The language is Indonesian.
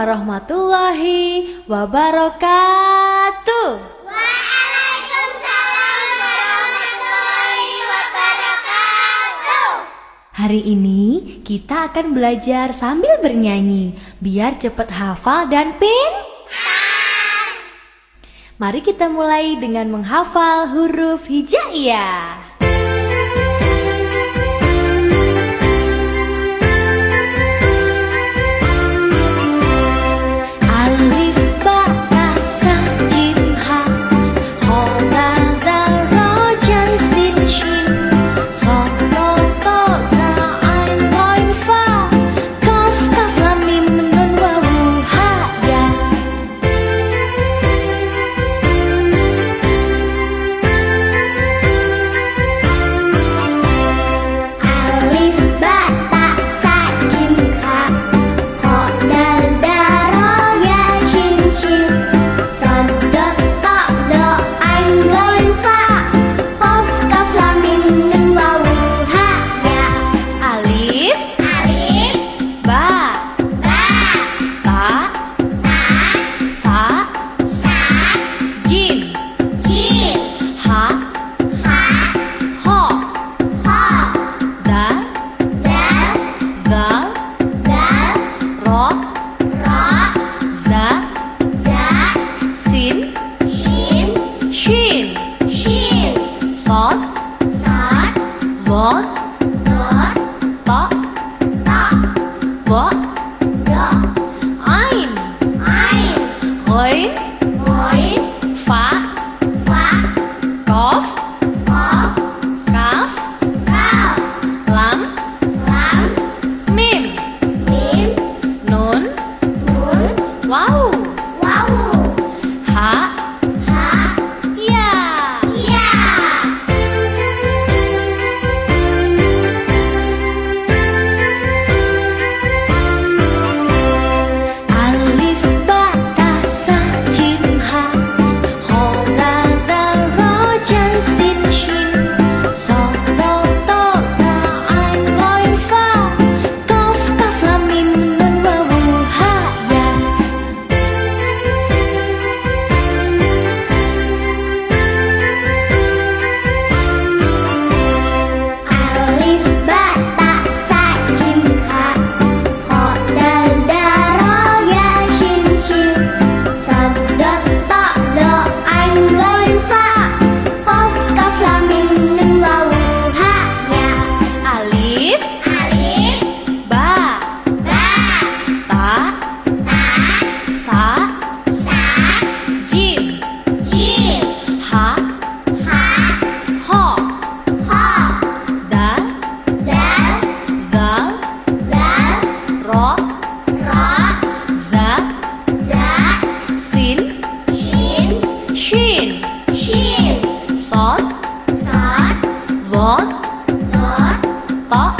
warahmatullahi wabarakatuh. Waalaikumsalam warahmatullahi wabarakatuh. Hari ini kita akan belajar sambil bernyanyi biar cepat hafal dan pin. Mari kita mulai dengan menghafal huruf hijaiyah. có vợ ein ein hối hối 어?